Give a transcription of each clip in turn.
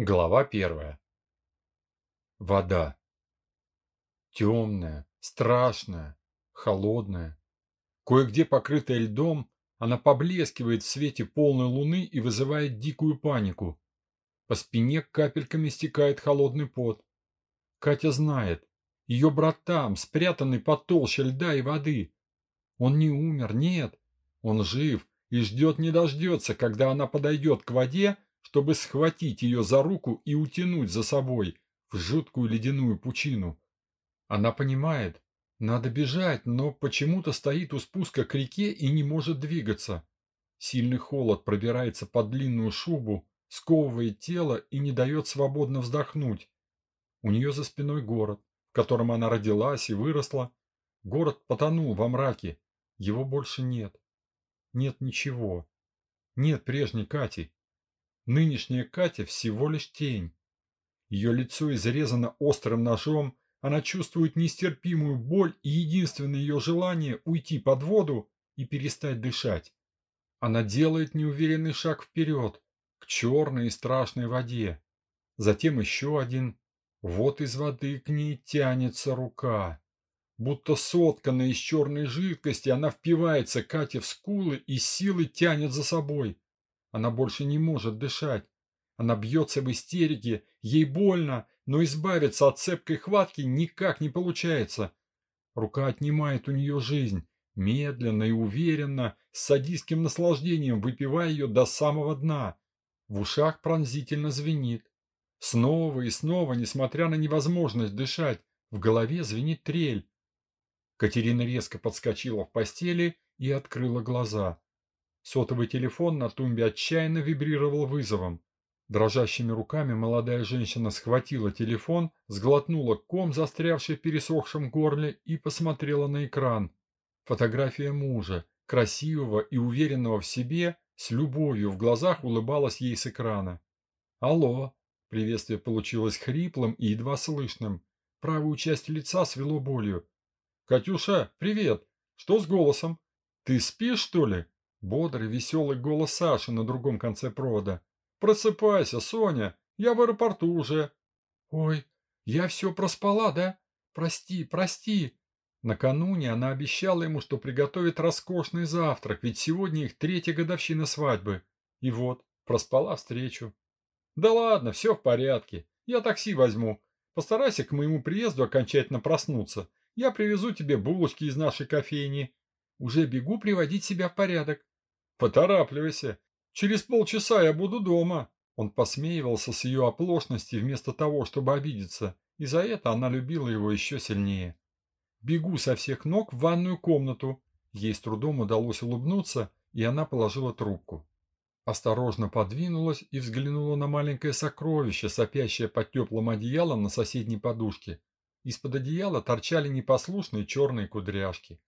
Глава первая. Вода. Темная, страшная, холодная. Кое-где покрытая льдом, она поблескивает в свете полной луны и вызывает дикую панику. По спине капельками стекает холодный пот. Катя знает, ее брат там, спрятанный под толще льда и воды. Он не умер, нет, он жив и ждет не дождется, когда она подойдет к воде, чтобы схватить ее за руку и утянуть за собой в жуткую ледяную пучину. Она понимает, надо бежать, но почему-то стоит у спуска к реке и не может двигаться. Сильный холод пробирается под длинную шубу, сковывает тело и не дает свободно вздохнуть. У нее за спиной город, в котором она родилась и выросла. Город потонул во мраке, его больше нет. Нет ничего. Нет прежней Кати. Нынешняя Катя всего лишь тень. Ее лицо изрезано острым ножом, она чувствует нестерпимую боль и единственное ее желание уйти под воду и перестать дышать. Она делает неуверенный шаг вперед, к черной и страшной воде. Затем еще один. Вот из воды к ней тянется рука. Будто сотканная из черной жидкости, она впивается Кате в скулы и силой тянет за собой. Она больше не может дышать. Она бьется в истерике, ей больно, но избавиться от цепкой хватки никак не получается. Рука отнимает у нее жизнь, медленно и уверенно, с садистским наслаждением выпивая ее до самого дна. В ушах пронзительно звенит. Снова и снова, несмотря на невозможность дышать, в голове звенит трель. Катерина резко подскочила в постели и открыла глаза. Сотовый телефон на тумбе отчаянно вибрировал вызовом. Дрожащими руками молодая женщина схватила телефон, сглотнула ком, застрявший в пересохшем горле, и посмотрела на экран. Фотография мужа, красивого и уверенного в себе, с любовью в глазах улыбалась ей с экрана. «Алло!» – приветствие получилось хриплым и едва слышным. Правую часть лица свело болью. «Катюша, привет! Что с голосом? Ты спишь, что ли?» Бодрый, веселый голос Саши на другом конце провода. «Просыпайся, Соня, я в аэропорту уже». «Ой, я все проспала, да? Прости, прости». Накануне она обещала ему, что приготовит роскошный завтрак, ведь сегодня их третья годовщина свадьбы. И вот, проспала встречу. «Да ладно, все в порядке. Я такси возьму. Постарайся к моему приезду окончательно проснуться. Я привезу тебе булочки из нашей кофейни. Уже бегу приводить себя в порядок. Поторапливайся. Через полчаса я буду дома. Он посмеивался с ее оплошности вместо того, чтобы обидеться, и за это она любила его еще сильнее. Бегу со всех ног в ванную комнату. Ей с трудом удалось улыбнуться, и она положила трубку. Осторожно подвинулась и взглянула на маленькое сокровище, сопящее под теплым одеялом на соседней подушке. Из-под одеяла торчали непослушные черные кудряшки.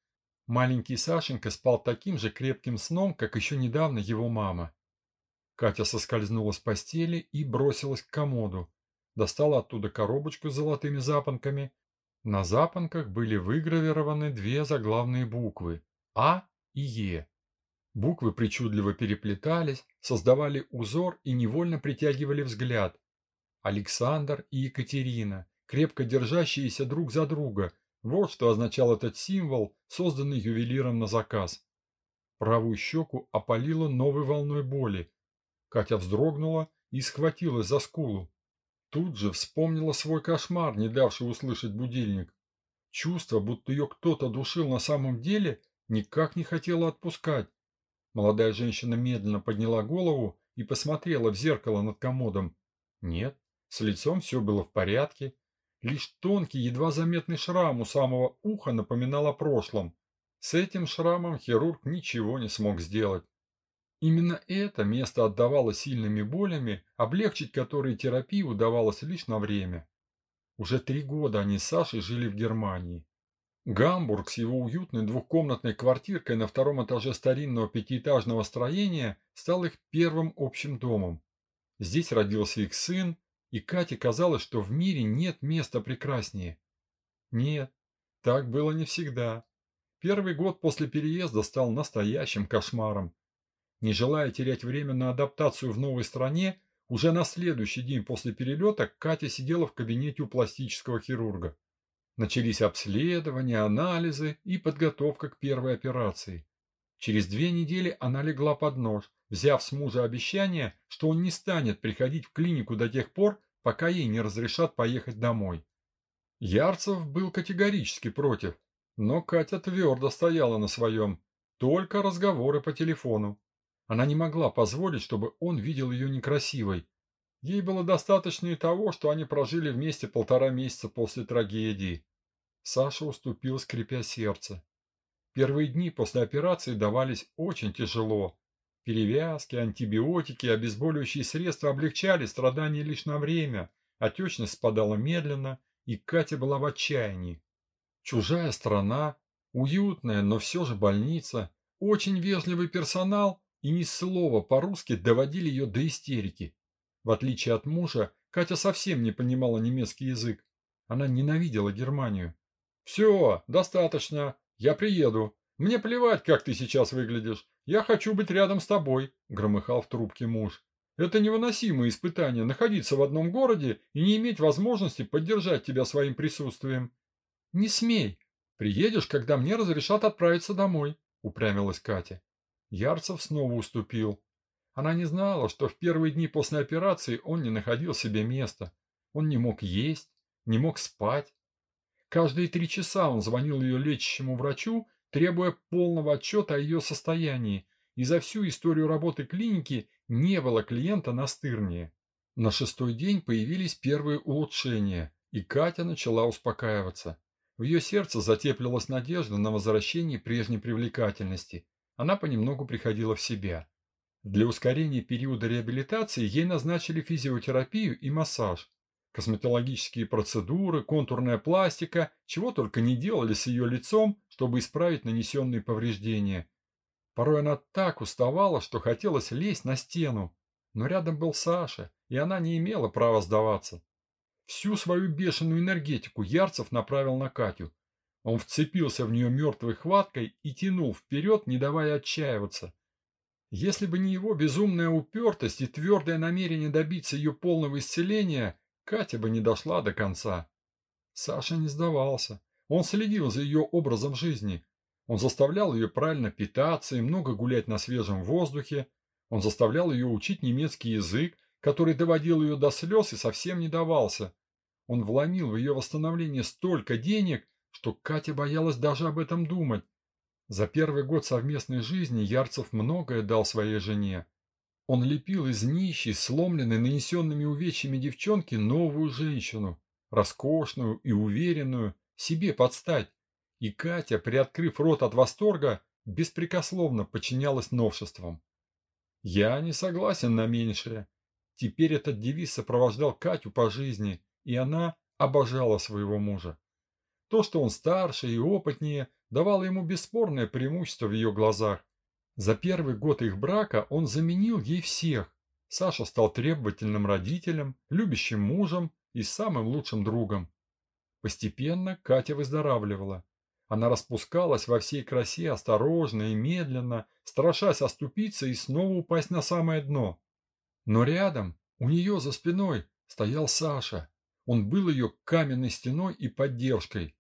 Маленький Сашенька спал таким же крепким сном, как еще недавно его мама. Катя соскользнула с постели и бросилась к комоду. Достала оттуда коробочку с золотыми запонками. На запонках были выгравированы две заглавные буквы – А и Е. Буквы причудливо переплетались, создавали узор и невольно притягивали взгляд. Александр и Екатерина, крепко держащиеся друг за друга, вот что означал этот символ, созданный ювелиром на заказ. Правую щеку опалило новой волной боли. Катя вздрогнула и схватилась за скулу. Тут же вспомнила свой кошмар, не давший услышать будильник. Чувство, будто ее кто-то душил на самом деле, никак не хотело отпускать. Молодая женщина медленно подняла голову и посмотрела в зеркало над комодом. Нет, с лицом все было в порядке, Лишь тонкий, едва заметный шрам у самого уха напоминал о прошлом. С этим шрамом хирург ничего не смог сделать. Именно это место отдавало сильными болями, облегчить которые терапию удавалось лишь на время. Уже три года они с Сашей жили в Германии. Гамбург с его уютной двухкомнатной квартиркой на втором этаже старинного пятиэтажного строения стал их первым общим домом. Здесь родился их сын, и Кате казалось, что в мире нет места прекраснее. Нет, так было не всегда. Первый год после переезда стал настоящим кошмаром. Не желая терять время на адаптацию в новой стране, Уже на следующий день после перелета Катя сидела в кабинете у пластического хирурга. Начались обследования, анализы и подготовка к первой операции. Через две недели она легла под нож, взяв с мужа обещание, что он не станет приходить в клинику до тех пор, пока ей не разрешат поехать домой. Ярцев был категорически против, но Катя твердо стояла на своем, только разговоры по телефону. Она не могла позволить, чтобы он видел ее некрасивой. Ей было достаточно и того, что они прожили вместе полтора месяца после трагедии. Саша уступил, скрипя сердце. Первые дни после операции давались очень тяжело. Перевязки, антибиотики, обезболивающие средства облегчали страдания лишь на время, отечность спадала медленно, и Катя была в отчаянии. Чужая страна, уютная, но все же больница, очень вежливый персонал и ни слова по-русски доводили ее до истерики. В отличие от мужа, Катя совсем не понимала немецкий язык. Она ненавидела Германию. «Все, достаточно. Я приеду. Мне плевать, как ты сейчас выглядишь. Я хочу быть рядом с тобой», – громыхал в трубке муж. «Это невыносимое испытание – находиться в одном городе и не иметь возможности поддержать тебя своим присутствием». «Не смей. Приедешь, когда мне разрешат отправиться домой», – упрямилась Катя. Ярцев снова уступил. Она не знала, что в первые дни после операции он не находил себе места. Он не мог есть, не мог спать. Каждые три часа он звонил ее лечащему врачу, требуя полного отчета о ее состоянии, и за всю историю работы клиники не было клиента настырнее. На шестой день появились первые улучшения, и Катя начала успокаиваться. В ее сердце затеплилась надежда на возвращение прежней привлекательности. Она понемногу приходила в себя. Для ускорения периода реабилитации ей назначили физиотерапию и массаж. Косметологические процедуры, контурная пластика, чего только не делали с ее лицом, чтобы исправить нанесенные повреждения. Порой она так уставала, что хотелось лезть на стену. Но рядом был Саша, и она не имела права сдаваться. Всю свою бешеную энергетику Ярцев направил на Катю. Он вцепился в нее мертвой хваткой и тянул вперед, не давая отчаиваться. Если бы не его безумная упертость и твердое намерение добиться ее полного исцеления, Катя бы не дошла до конца. Саша не сдавался. Он следил за ее образом жизни. Он заставлял ее правильно питаться и много гулять на свежем воздухе. Он заставлял ее учить немецкий язык, который доводил ее до слез и совсем не давался. Он вломил в ее восстановление столько денег, что Катя боялась даже об этом думать. За первый год совместной жизни Ярцев многое дал своей жене. Он лепил из нищей, сломленной, нанесенными увечьями девчонки новую женщину, роскошную и уверенную, себе подстать. И Катя, приоткрыв рот от восторга, беспрекословно подчинялась новшествам. «Я не согласен на меньшее». Теперь этот девиз сопровождал Катю по жизни, и она обожала своего мужа. То, что он старше и опытнее, давало ему бесспорное преимущество в ее глазах. За первый год их брака он заменил ей всех. Саша стал требовательным родителем, любящим мужем и самым лучшим другом. Постепенно Катя выздоравливала. Она распускалась во всей красе осторожно и медленно, страшась оступиться и снова упасть на самое дно. Но рядом, у нее за спиной, стоял Саша. Он был ее каменной стеной и поддержкой.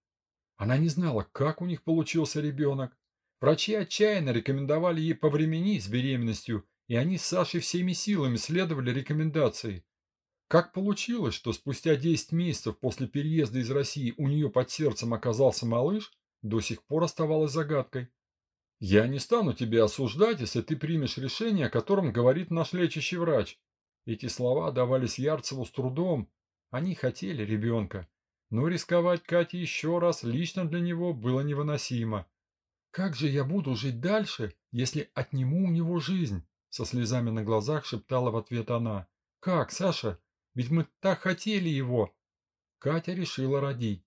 Она не знала, как у них получился ребенок. Врачи отчаянно рекомендовали ей повременить с беременностью, и они с Сашей всеми силами следовали рекомендации. Как получилось, что спустя 10 месяцев после переезда из России у нее под сердцем оказался малыш, до сих пор оставалось загадкой. «Я не стану тебя осуждать, если ты примешь решение, о котором говорит наш лечащий врач». Эти слова давались Ярцеву с трудом. Они хотели ребенка. Но рисковать Кате еще раз лично для него было невыносимо. «Как же я буду жить дальше, если отниму у него жизнь?» Со слезами на глазах шептала в ответ она. «Как, Саша? Ведь мы так хотели его!» Катя решила родить.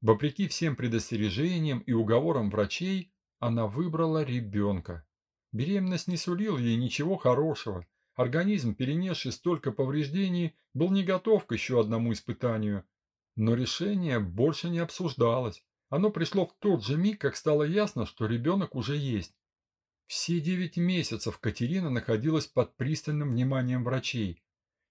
Вопреки всем предостережениям и уговорам врачей, она выбрала ребенка. Беременность не сулила ей ничего хорошего. Организм, перенесший столько повреждений, был не готов к еще одному испытанию. Но решение больше не обсуждалось. Оно пришло в тот же миг, как стало ясно, что ребенок уже есть. Все девять месяцев Катерина находилась под пристальным вниманием врачей.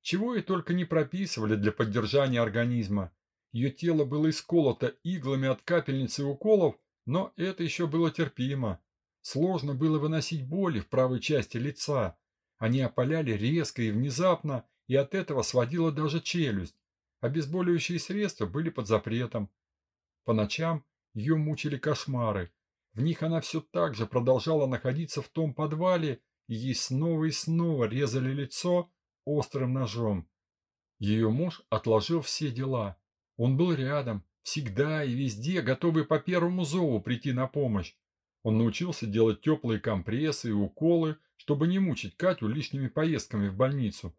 чего и только не прописывали для поддержания организма. Ее тело было исколото иглами от капельниц и уколов, но это еще было терпимо. Сложно было выносить боли в правой части лица. Они опаляли резко и внезапно, и от этого сводила даже челюсть. Обезболивающие средства были под запретом. По ночам ее мучили кошмары. В них она все так же продолжала находиться в том подвале, и ей снова и снова резали лицо острым ножом. Ее муж отложил все дела. Он был рядом, всегда и везде, готовый по первому зову прийти на помощь. Он научился делать теплые компрессы и уколы, чтобы не мучить Катю лишними поездками в больницу.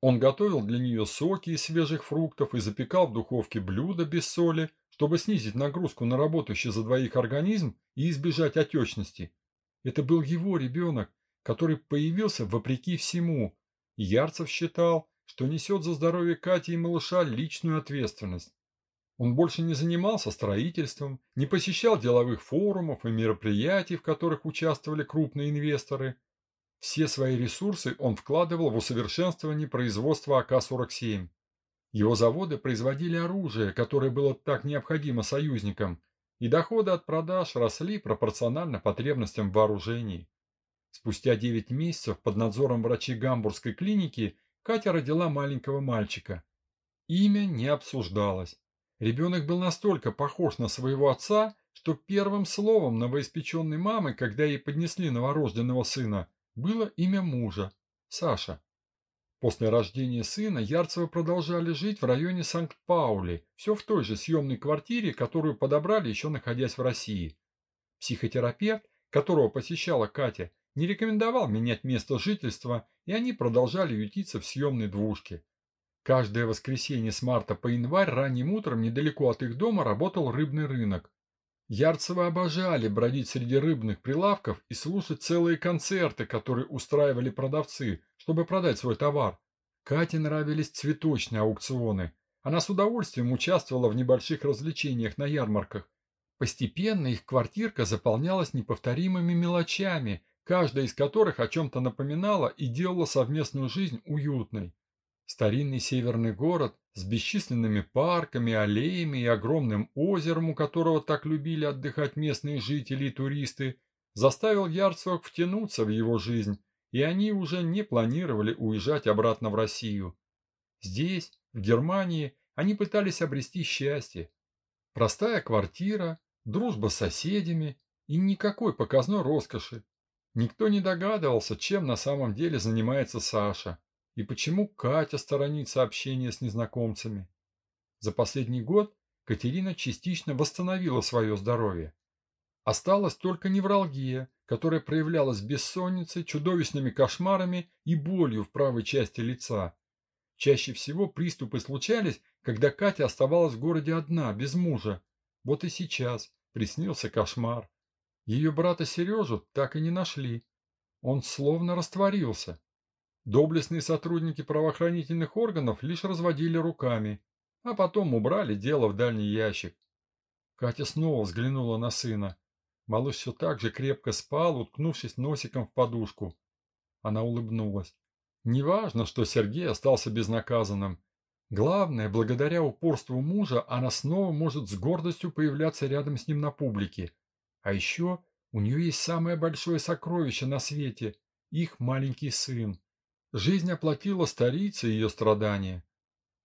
Он готовил для нее соки из свежих фруктов и запекал в духовке блюда без соли, чтобы снизить нагрузку на работающий за двоих организм и избежать отечности. Это был его ребенок, который появился вопреки всему. Ярцев считал, что несет за здоровье Кати и малыша личную ответственность. Он больше не занимался строительством, не посещал деловых форумов и мероприятий, в которых участвовали крупные инвесторы. Все свои ресурсы он вкладывал в усовершенствование производства АК-47. Его заводы производили оружие, которое было так необходимо союзникам, и доходы от продаж росли пропорционально потребностям в вооружении. Спустя 9 месяцев под надзором врачей Гамбургской клиники Катя родила маленького мальчика. Имя не обсуждалось. Ребенок был настолько похож на своего отца, что первым словом новоиспеченной мамы, когда ей поднесли новорожденного сына, было имя мужа – Саша. После рождения сына Ярцевы продолжали жить в районе Санкт-Паули, все в той же съемной квартире, которую подобрали еще находясь в России. Психотерапевт, которого посещала Катя, не рекомендовал менять место жительства, и они продолжали ютиться в съемной двушке. Каждое воскресенье с марта по январь ранним утром недалеко от их дома работал рыбный рынок. Ярцевы обожали бродить среди рыбных прилавков и слушать целые концерты, которые устраивали продавцы, чтобы продать свой товар. Кате нравились цветочные аукционы. Она с удовольствием участвовала в небольших развлечениях на ярмарках. Постепенно их квартирка заполнялась неповторимыми мелочами, каждая из которых о чем-то напоминала и делала совместную жизнь уютной. Старинный северный город с бесчисленными парками, аллеями и огромным озером, у которого так любили отдыхать местные жители и туристы, заставил Ярцевых втянуться в его жизнь, и они уже не планировали уезжать обратно в Россию. Здесь, в Германии, они пытались обрести счастье. Простая квартира, дружба с соседями и никакой показной роскоши. Никто не догадывался, чем на самом деле занимается Саша. И почему Катя сторонится общения с незнакомцами? За последний год Катерина частично восстановила свое здоровье. Осталась только невралгия, которая проявлялась бессонницей, чудовищными кошмарами и болью в правой части лица. Чаще всего приступы случались, когда Катя оставалась в городе одна, без мужа. Вот и сейчас приснился кошмар. Ее брата Сережу так и не нашли. Он словно растворился. Доблестные сотрудники правоохранительных органов лишь разводили руками, а потом убрали дело в дальний ящик. Катя снова взглянула на сына. Малыш все так же крепко спал, уткнувшись носиком в подушку. Она улыбнулась. Неважно, что Сергей остался безнаказанным. Главное, благодаря упорству мужа, она снова может с гордостью появляться рядом с ним на публике. А еще у нее есть самое большое сокровище на свете – их маленький сын. Жизнь оплатила старице ее страдания.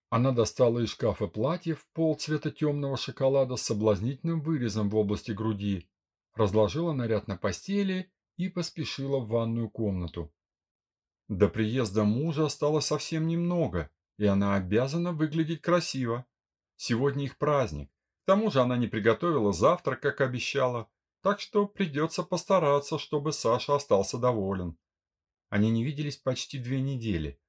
Она достала из шкафа платье в пол цвета темного шоколада с соблазнительным вырезом в области груди, разложила наряд на постели и поспешила в ванную комнату. До приезда мужа осталось совсем немного, и она обязана выглядеть красиво. Сегодня их праздник. К тому же она не приготовила завтрак, как обещала, так что придется постараться, чтобы Саша остался доволен. Они не виделись почти две недели.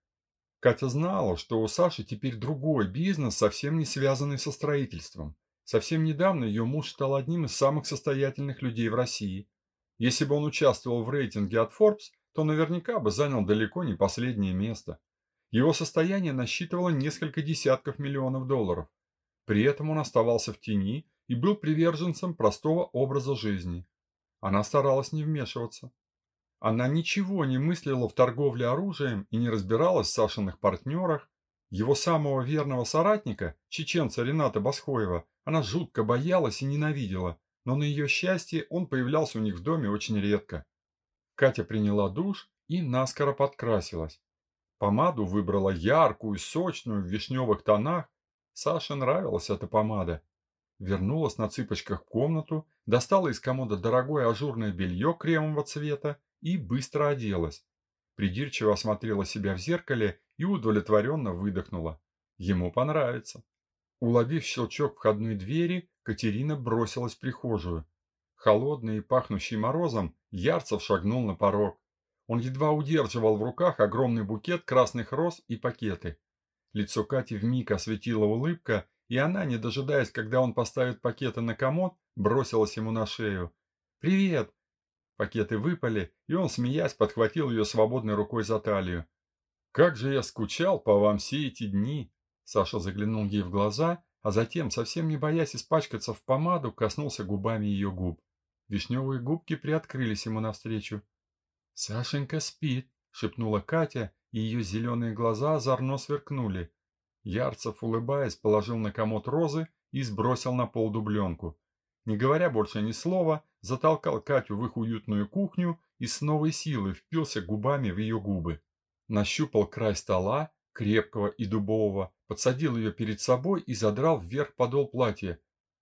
Катя знала, что у Саши теперь другой бизнес, совсем не связанный со строительством. Совсем недавно ее муж стал одним из самых состоятельных людей в России. Если бы он участвовал в рейтинге от Forbes, то наверняка бы занял далеко не последнее место. Его состояние насчитывало несколько десятков миллионов долларов. При этом он оставался в тени и был приверженцем простого образа жизни. Она старалась не вмешиваться. Она ничего не мыслила в торговле оружием и не разбиралась в Сашиных партнерах. Его самого верного соратника, чеченца Рената Басхоева, она жутко боялась и ненавидела, но на ее счастье он появлялся у них в доме очень редко. Катя приняла душ и наскоро подкрасилась. Помаду выбрала яркую, сочную, в вишневых тонах. Саше нравилась эта помада. Вернулась на цыпочках в комнату, достала из комода дорогое ажурное белье кремового цвета и быстро оделась. Придирчиво осмотрела себя в зеркале и удовлетворенно выдохнула. Ему понравится. Уловив щелчок входной двери, Катерина бросилась в прихожую. Холодный и пахнущий морозом, Ярцев шагнул на порог. Он едва удерживал в руках огромный букет красных роз и пакеты. Лицо Кати вмиг осветила улыбка, и она, не дожидаясь, когда он поставит пакеты на комод, бросилась ему на шею. «Привет!» Пакеты выпали, и он, смеясь, подхватил ее свободной рукой за талию. «Как же я скучал по вам все эти дни!» Саша заглянул ей в глаза, а затем, совсем не боясь испачкаться в помаду, коснулся губами ее губ. Вишневые губки приоткрылись ему навстречу. «Сашенька спит», — шепнула Катя, и ее зеленые глаза озорно сверкнули. Ярцев, улыбаясь, положил на комод розы и сбросил на пол дубленку. Не говоря больше ни слова, затолкал Катю в их уютную кухню и с новой силой впился губами в ее губы. Нащупал край стола, крепкого и дубового, подсадил ее перед собой и задрал вверх подол платья.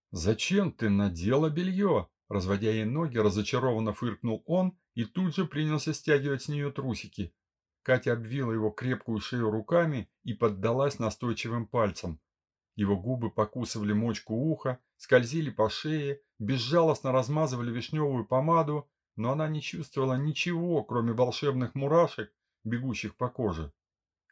«Зачем ты надела белье?» Разводя ей ноги, разочарованно фыркнул он и тут же принялся стягивать с нее трусики. Катя обвила его крепкую шею руками и поддалась настойчивым пальцам. Его губы покусывали мочку уха, скользили по шее, безжалостно размазывали вишневую помаду, но она не чувствовала ничего, кроме волшебных мурашек, бегущих по коже.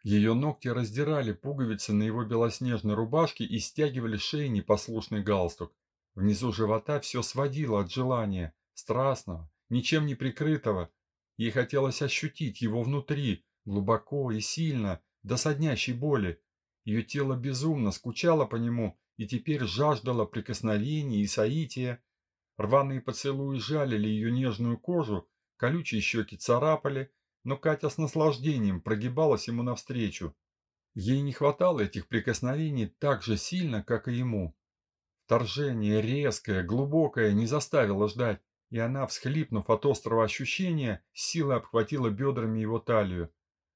Ее ногти раздирали пуговицы на его белоснежной рубашке и стягивали шеи непослушный галстук. Внизу живота все сводило от желания, страстного, ничем не прикрытого. Ей хотелось ощутить его внутри, глубоко и сильно, до соднящей боли. Ее тело безумно скучало по нему и теперь жаждало прикосновений и соития. Рваные поцелуи жалили ее нежную кожу, колючие щеки царапали, но Катя с наслаждением прогибалась ему навстречу. Ей не хватало этих прикосновений так же сильно, как и ему. Вторжение резкое, глубокое не заставило ждать, и она, всхлипнув от острого ощущения, силой обхватила бедрами его талию.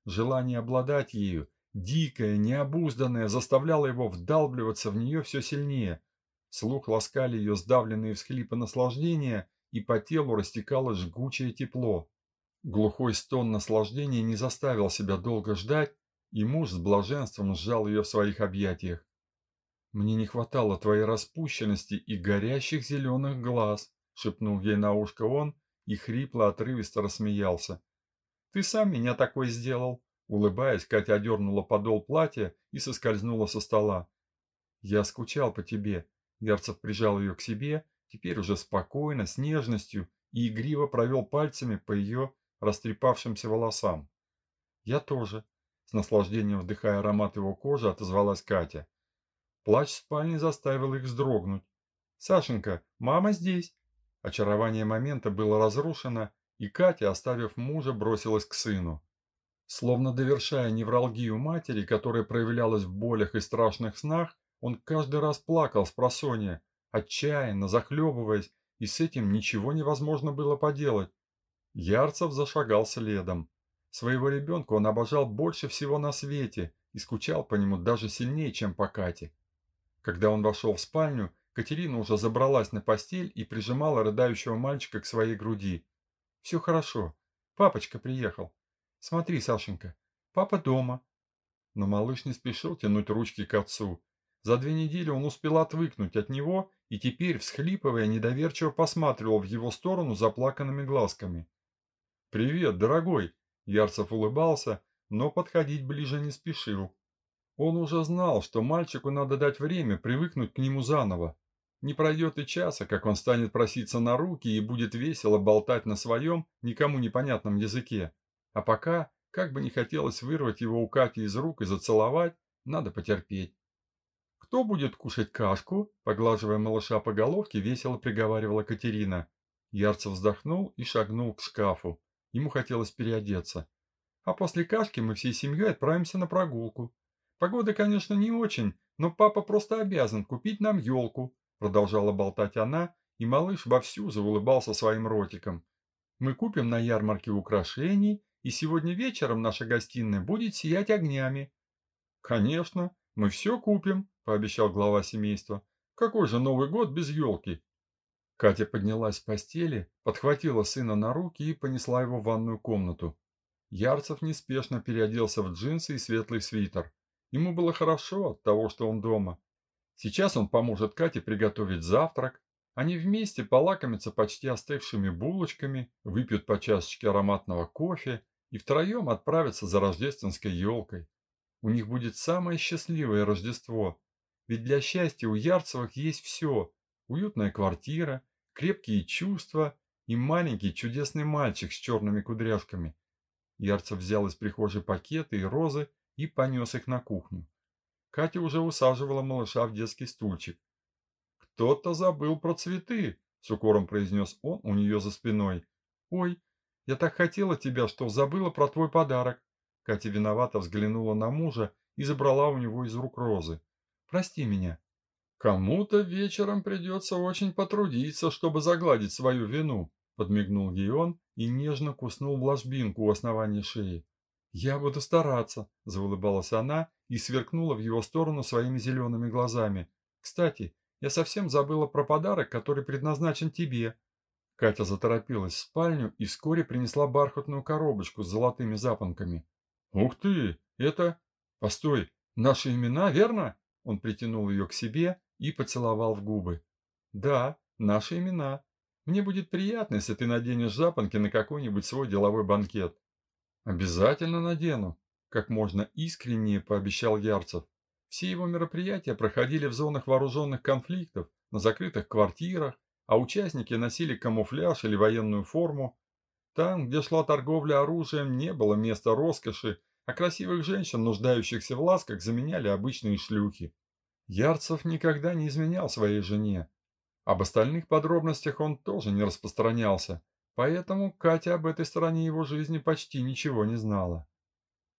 Желание обладать ею, дикое, необузданное, заставляло его вдалбливаться в нее все сильнее. Слух ласкали ее сдавленные всхлипы наслаждения, и по телу растекалось жгучее тепло. Глухой стон наслаждения не заставил себя долго ждать, и муж с блаженством сжал ее в своих объятиях. «Мне не хватало твоей распущенности и горящих зеленых глаз», — шепнул ей на ушко он и хрипло отрывисто рассмеялся. «Ты сам меня такой сделал», — улыбаясь, Катя одернула подол платья и соскользнула со стола. «Я скучал по тебе», — Ярцев прижал ее к себе, теперь уже спокойно, с нежностью, и игриво провел пальцами по ее растрепавшимся волосам. «Я тоже», — с наслаждением вдыхая аромат его кожи, отозвалась Катя. Плач в спальне заставил их вздрогнуть. «Сашенька, мама здесь!» Очарование момента было разрушено, и Катя, оставив мужа, бросилась к сыну. Словно довершая невралгию матери, которая проявлялась в болях и страшных снах, он каждый раз плакал с просонья, отчаянно, захлебываясь, и с этим ничего невозможно было поделать. Ярцев зашагал следом. Своего ребенка он обожал больше всего на свете и скучал по нему даже сильнее, чем по Кате. Когда он вошел в спальню, Катерина уже забралась на постель и прижимала рыдающего мальчика к своей груди. «Все хорошо. Папочка приехал. Смотри, Сашенька, папа дома». Но малыш не спешил тянуть ручки к отцу. За две недели он успел отвыкнуть от него и теперь, всхлипывая, недоверчиво посматривал в его сторону заплаканными глазками. «Привет, дорогой!» Ярцев улыбался, но подходить ближе не спешил. Он уже знал, что мальчику надо дать время привыкнуть к нему заново. Не пройдет и часа, как он станет проситься на руки и будет весело болтать на своем, никому непонятном языке. А пока, как бы не хотелось вырвать его у Кати из рук и зацеловать, надо потерпеть. «Кто будет кушать кашку?» – поглаживая малыша по головке, весело приговаривала Катерина. Ярцев вздохнул и шагнул к шкафу. Ему хотелось переодеться. А после кашки мы всей семьей отправимся на прогулку. Погода, конечно, не очень, но папа просто обязан купить нам елку, продолжала болтать она, и малыш вовсю заулыбался своим ротиком. Мы купим на ярмарке украшений, и сегодня вечером наша гостиная будет сиять огнями. Конечно, мы все купим, пообещал глава семейства. Какой же Новый год без елки? Катя поднялась с постели, подхватила сына на руки и понесла его в ванную комнату. Ярцев неспешно переоделся в джинсы и светлый свитер. Ему было хорошо от того, что он дома. Сейчас он поможет Кате приготовить завтрак. Они вместе полакомятся почти остывшими булочками, выпьют по чашечке ароматного кофе и втроем отправятся за рождественской елкой. У них будет самое счастливое Рождество. Ведь для счастья у Ярцевых есть все. Уютная квартира, крепкие чувства и маленький чудесный мальчик с черными кудряшками. Ярцев взял из прихожей пакеты и розы и понес их на кухню. Катя уже усаживала малыша в детский стульчик. «Кто-то забыл про цветы», — с укором произнес он у нее за спиной. «Ой, я так хотела тебя, что забыла про твой подарок». Катя виновато взглянула на мужа и забрала у него из рук розы. «Прости меня». «Кому-то вечером придется очень потрудиться, чтобы загладить свою вину», — подмигнул ей он и нежно куснул в ложбинку у основания шеи. «Я буду стараться», – заулыбалась она и сверкнула в его сторону своими зелеными глазами. «Кстати, я совсем забыла про подарок, который предназначен тебе». Катя заторопилась в спальню и вскоре принесла бархатную коробочку с золотыми запонками. «Ух ты! Это... Постой, наши имена, верно?» Он притянул ее к себе и поцеловал в губы. «Да, наши имена. Мне будет приятно, если ты наденешь запонки на какой-нибудь свой деловой банкет». «Обязательно надену», – как можно искреннее пообещал Ярцев. Все его мероприятия проходили в зонах вооруженных конфликтов, на закрытых квартирах, а участники носили камуфляж или военную форму. Там, где шла торговля оружием, не было места роскоши, а красивых женщин, нуждающихся в ласках, заменяли обычные шлюхи. Ярцев никогда не изменял своей жене. Об остальных подробностях он тоже не распространялся, Поэтому Катя об этой стороне его жизни почти ничего не знала.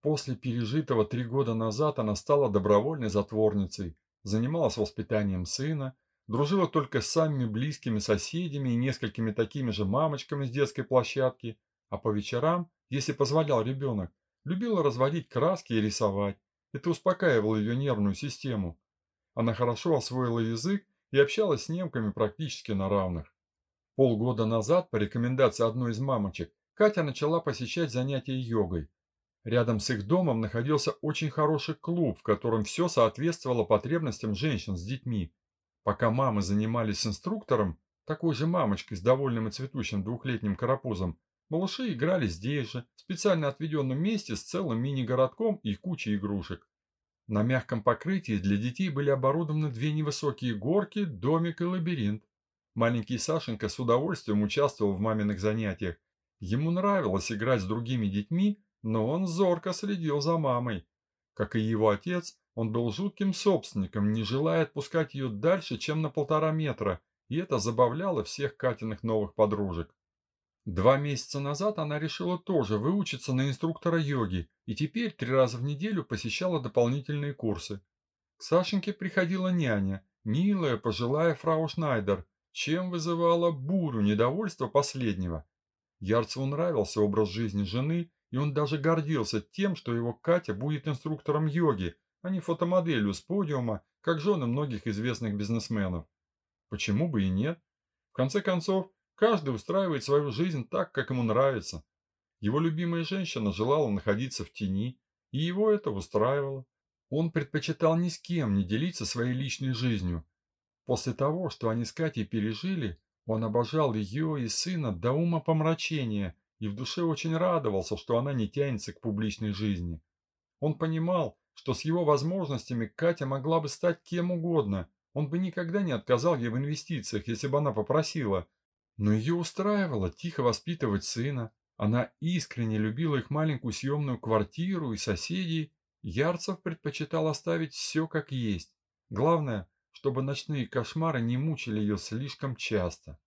После пережитого три года назад она стала добровольной затворницей, занималась воспитанием сына, дружила только с самыми близкими соседями и несколькими такими же мамочками с детской площадки, а по вечерам, если позволял ребенок, любила разводить краски и рисовать. Это успокаивало ее нервную систему. Она хорошо освоила язык и общалась с немками практически на равных. Полгода назад, по рекомендации одной из мамочек, Катя начала посещать занятия йогой. Рядом с их домом находился очень хороший клуб, в котором все соответствовало потребностям женщин с детьми. Пока мамы занимались с инструктором, такой же мамочкой с довольным и цветущим двухлетним карапузом, малыши играли здесь же, в специально отведенном месте с целым мини-городком и кучей игрушек. На мягком покрытии для детей были оборудованы две невысокие горки, домик и лабиринт. Маленький Сашенька с удовольствием участвовал в маминых занятиях. Ему нравилось играть с другими детьми, но он зорко следил за мамой. Как и его отец, он был жутким собственником, не желая отпускать ее дальше, чем на полтора метра, и это забавляло всех Катиных новых подружек. Два месяца назад она решила тоже выучиться на инструктора йоги и теперь три раза в неделю посещала дополнительные курсы. К Сашеньке приходила няня, милая пожилая фрау Шнайдер, чем вызывало бурю недовольства последнего. Ярцеву нравился образ жизни жены, и он даже гордился тем, что его Катя будет инструктором йоги, а не фотомоделью с подиума, как жены многих известных бизнесменов. Почему бы и нет? В конце концов, каждый устраивает свою жизнь так, как ему нравится. Его любимая женщина желала находиться в тени, и его это устраивало. Он предпочитал ни с кем не делиться своей личной жизнью, После того, что они с Катей пережили, он обожал ее и сына до ума помрачения и в душе очень радовался, что она не тянется к публичной жизни. Он понимал, что с его возможностями Катя могла бы стать кем угодно, он бы никогда не отказал ей в инвестициях, если бы она попросила. Но ее устраивало тихо воспитывать сына. Она искренне любила их маленькую съемную квартиру и соседей. Ярцев предпочитал оставить все как есть. Главное, чтобы ночные кошмары не мучили ее слишком часто.